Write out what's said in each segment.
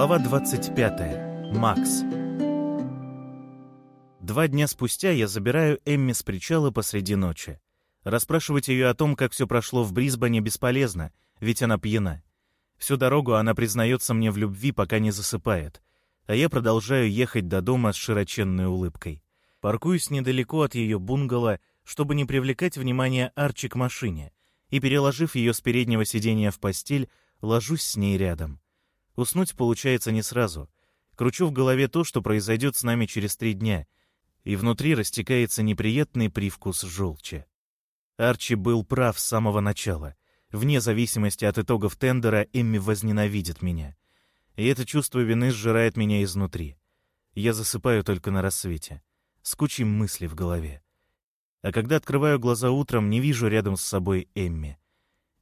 Глава 25. Макс. Два дня спустя я забираю Эмми с причала посреди ночи. Расспрашивать ее о том, как все прошло в Брисбене, бесполезно, ведь она пьяна. Всю дорогу она признается мне в любви, пока не засыпает, а я продолжаю ехать до дома с широченной улыбкой. Паркуюсь недалеко от ее бунгало, чтобы не привлекать внимание Арчи к машине, и, переложив ее с переднего сиденья в постель, ложусь с ней рядом. Уснуть получается не сразу. Кручу в голове то, что произойдет с нами через три дня, и внутри растекается неприятный привкус желчи. Арчи был прав с самого начала. Вне зависимости от итогов тендера Эмми возненавидит меня. И это чувство вины сжирает меня изнутри. Я засыпаю только на рассвете, с кучей мыслей в голове. А когда открываю глаза утром, не вижу рядом с собой Эмми.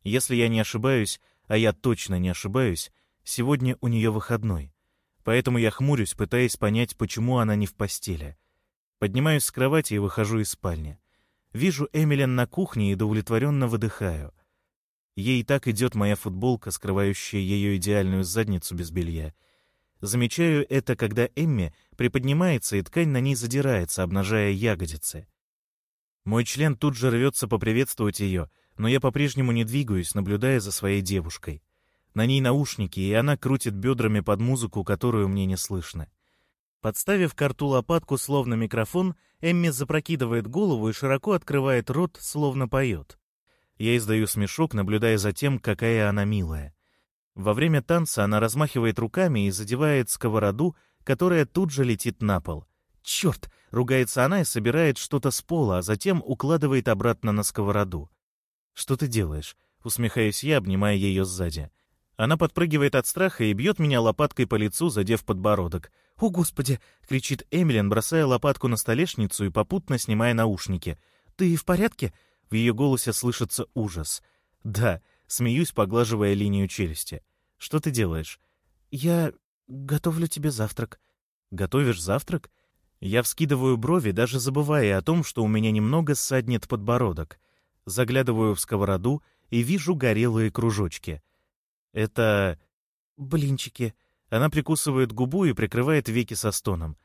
Если я не ошибаюсь, а я точно не ошибаюсь, сегодня у нее выходной. Поэтому я хмурюсь, пытаясь понять, почему она не в постели. Поднимаюсь с кровати и выхожу из спальни. Вижу Эмилен на кухне и удовлетворенно выдыхаю. Ей так идет моя футболка, скрывающая ее идеальную задницу без белья. Замечаю это, когда Эмми приподнимается, и ткань на ней задирается, обнажая ягодицы. Мой член тут же рвется поприветствовать ее, но я по-прежнему не двигаюсь, наблюдая за своей девушкой. На ней наушники, и она крутит бедрами под музыку, которую мне не слышно. Подставив карту лопатку, словно микрофон, Эмми запрокидывает голову и широко открывает рот, словно поет. Я издаю смешок, наблюдая за тем, какая она милая. Во время танца она размахивает руками и задевает сковороду, которая тут же летит на пол. «Черт!» — ругается она и собирает что-то с пола, а затем укладывает обратно на сковороду. «Что ты делаешь?» — усмехаюсь я, обнимая ее сзади. Она подпрыгивает от страха и бьет меня лопаткой по лицу, задев подбородок. «О, Господи!» — кричит Эмилин, бросая лопатку на столешницу и попутно снимая наушники. «Ты в порядке?» В ее голосе слышится ужас. «Да», — смеюсь, поглаживая линию челюсти. «Что ты делаешь?» «Я готовлю тебе завтрак». «Готовишь завтрак?» Я вскидываю брови, даже забывая о том, что у меня немного ссаднет подбородок. Заглядываю в сковороду и вижу горелые кружочки. Это... блинчики. Она прикусывает губу и прикрывает веки со стоном.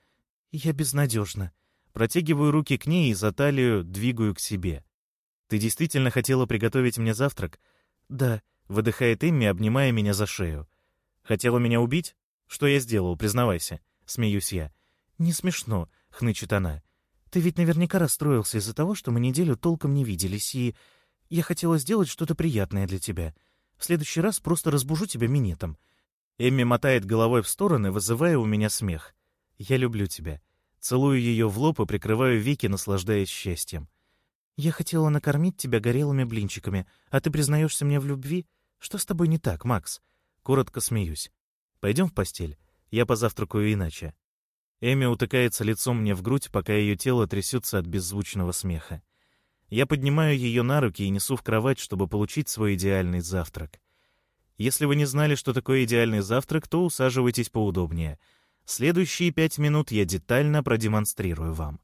Я безнадежна. Протягиваю руки к ней и за талию двигаю к себе. «Ты действительно хотела приготовить мне завтрак?» «Да», — выдыхает Эмми, обнимая меня за шею. «Хотела меня убить? Что я сделал, признавайся?» — смеюсь я. «Не смешно», — хнычет она. «Ты ведь наверняка расстроился из-за того, что мы неделю толком не виделись, и я хотела сделать что-то приятное для тебя. В следующий раз просто разбужу тебя минетом». Эмми мотает головой в стороны, вызывая у меня смех. «Я люблю тебя». Целую ее в лоб и прикрываю веки, наслаждаясь счастьем. «Я хотела накормить тебя горелыми блинчиками, а ты признаешься мне в любви? Что с тобой не так, Макс?» Коротко смеюсь. «Пойдем в постель. Я позавтракаю иначе». Эми утыкается лицом мне в грудь, пока ее тело трясется от беззвучного смеха. Я поднимаю ее на руки и несу в кровать, чтобы получить свой идеальный завтрак. Если вы не знали, что такое идеальный завтрак, то усаживайтесь поудобнее. Следующие пять минут я детально продемонстрирую вам.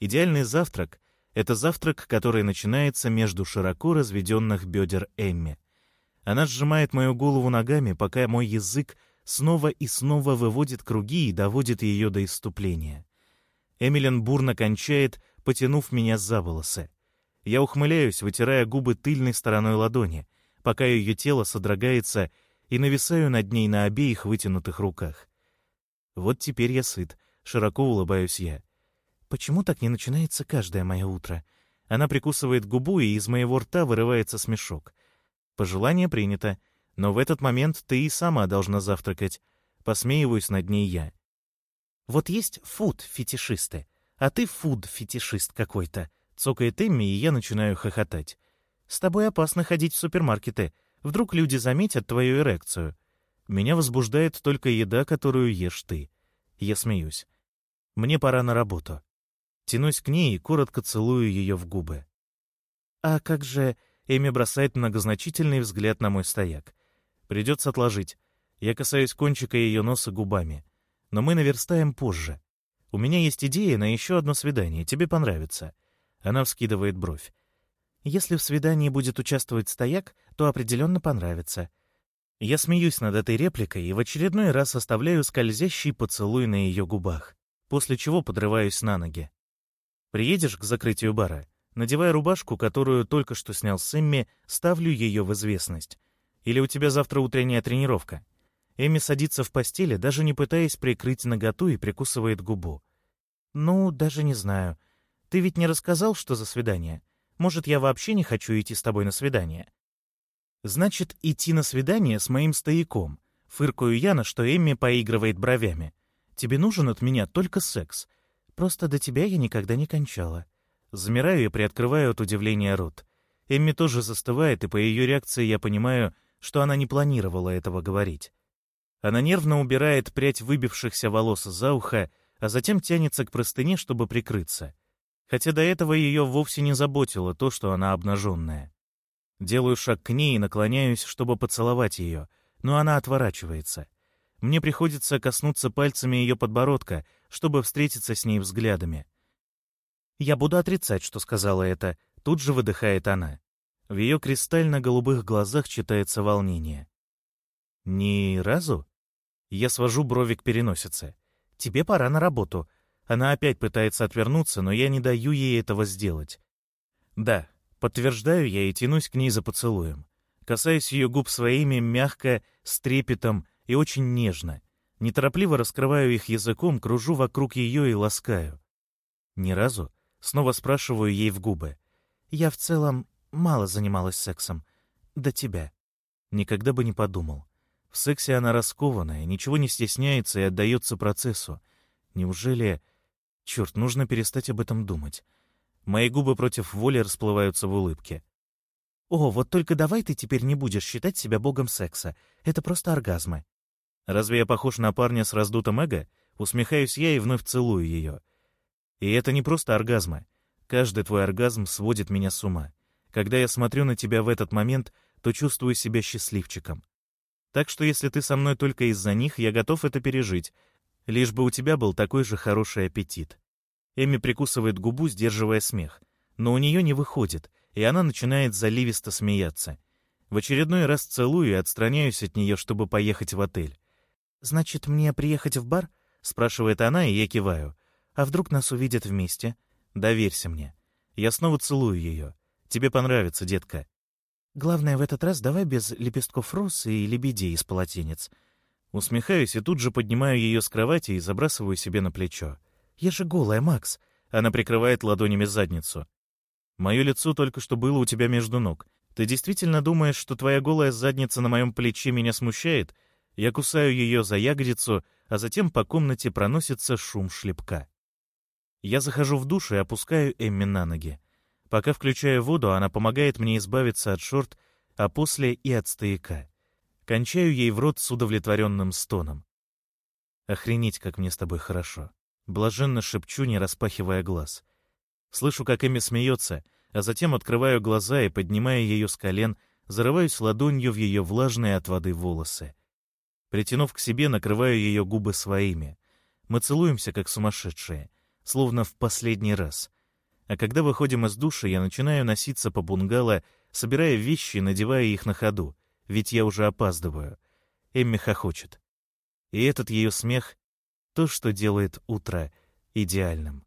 Идеальный завтрак — это завтрак, который начинается между широко разведенных бедер Эмми. Она сжимает мою голову ногами, пока мой язык снова и снова выводит круги и доводит ее до иступления. Эмилен бурно кончает, потянув меня за волосы. Я ухмыляюсь, вытирая губы тыльной стороной ладони, пока ее тело содрогается, и нависаю над ней на обеих вытянутых руках. Вот теперь я сыт, широко улыбаюсь я. Почему так не начинается каждое мое утро? Она прикусывает губу, и из моего рта вырывается смешок. Пожелание принято. Но в этот момент ты и сама должна завтракать. Посмеиваюсь над ней я. Вот есть фуд-фетишисты, а ты фуд-фетишист какой-то. Цокает Эмми, и я начинаю хохотать. С тобой опасно ходить в супермаркеты. Вдруг люди заметят твою эрекцию. Меня возбуждает только еда, которую ешь ты. Я смеюсь. Мне пора на работу. Тянусь к ней и коротко целую ее в губы. А как же... Эми бросает многозначительный взгляд на мой стояк. Придется отложить. Я касаюсь кончика ее носа губами. Но мы наверстаем позже. У меня есть идея на еще одно свидание. Тебе понравится. Она вскидывает бровь. Если в свидании будет участвовать стояк, то определенно понравится. Я смеюсь над этой репликой и в очередной раз оставляю скользящий поцелуй на ее губах, после чего подрываюсь на ноги. Приедешь к закрытию бара? Надевая рубашку, которую только что снял с Эмми, ставлю ее в известность. Или у тебя завтра утренняя тренировка? Эми садится в постели, даже не пытаясь прикрыть наготу и прикусывает губу. «Ну, даже не знаю. Ты ведь не рассказал, что за свидание? Может, я вообще не хочу идти с тобой на свидание?» «Значит, идти на свидание с моим стояком?» Фыркаю я, на что Эмми поигрывает бровями. «Тебе нужен от меня только секс. Просто до тебя я никогда не кончала». Замираю и приоткрываю от удивления рот. Эмми тоже застывает, и по ее реакции я понимаю, что она не планировала этого говорить. Она нервно убирает прядь выбившихся волос за ухо, а затем тянется к простыне, чтобы прикрыться. Хотя до этого ее вовсе не заботило то, что она обнаженная. Делаю шаг к ней и наклоняюсь, чтобы поцеловать ее, но она отворачивается. Мне приходится коснуться пальцами ее подбородка, чтобы встретиться с ней взглядами. «Я буду отрицать, что сказала это», — тут же выдыхает она. В ее кристально-голубых глазах читается волнение. «Ни разу?» Я свожу брови к переносице. «Тебе пора на работу». Она опять пытается отвернуться, но я не даю ей этого сделать. «Да, подтверждаю я и тянусь к ней за поцелуем. Касаюсь ее губ своими мягко, с трепетом и очень нежно. Неторопливо раскрываю их языком, кружу вокруг ее и ласкаю. Ни разу? Снова спрашиваю ей в губы. Я в целом мало занималась сексом. До тебя. Никогда бы не подумал. В сексе она раскованная, ничего не стесняется и отдается процессу. Неужели... Черт, нужно перестать об этом думать. Мои губы против воли расплываются в улыбке. «О, вот только давай ты теперь не будешь считать себя богом секса. Это просто оргазмы». «Разве я похож на парня с раздутым эго?» Усмехаюсь я и вновь целую ее. И это не просто оргазмы. Каждый твой оргазм сводит меня с ума. Когда я смотрю на тебя в этот момент, то чувствую себя счастливчиком. Так что если ты со мной только из-за них, я готов это пережить, лишь бы у тебя был такой же хороший аппетит. Эми прикусывает губу, сдерживая смех. Но у нее не выходит, и она начинает заливисто смеяться. В очередной раз целую и отстраняюсь от нее, чтобы поехать в отель. «Значит, мне приехать в бар?» — спрашивает она, и я киваю. «А вдруг нас увидят вместе?» «Доверься мне». Я снова целую ее. «Тебе понравится, детка». Главное, в этот раз давай без лепестков роз и лебедей из полотенец. Усмехаюсь и тут же поднимаю ее с кровати и забрасываю себе на плечо. Я же голая, Макс. Она прикрывает ладонями задницу. Мое лицо только что было у тебя между ног. Ты действительно думаешь, что твоя голая задница на моем плече меня смущает? Я кусаю ее за ягодицу, а затем по комнате проносится шум шлепка. Я захожу в душ и опускаю Эмми на ноги. Пока включаю воду, она помогает мне избавиться от шорт, а после и от стояка. Кончаю ей в рот с удовлетворенным стоном. Охренеть, как мне с тобой хорошо. Блаженно шепчу, не распахивая глаз. Слышу, как Эми смеется, а затем открываю глаза и, поднимая ее с колен, зарываюсь ладонью в ее влажные от воды волосы. Притянув к себе, накрываю ее губы своими. Мы целуемся, как сумасшедшие, словно в последний раз — а когда выходим из душа, я начинаю носиться по бунгало, собирая вещи и надевая их на ходу, ведь я уже опаздываю. Эмми хохочет. И этот ее смех — то, что делает утро идеальным.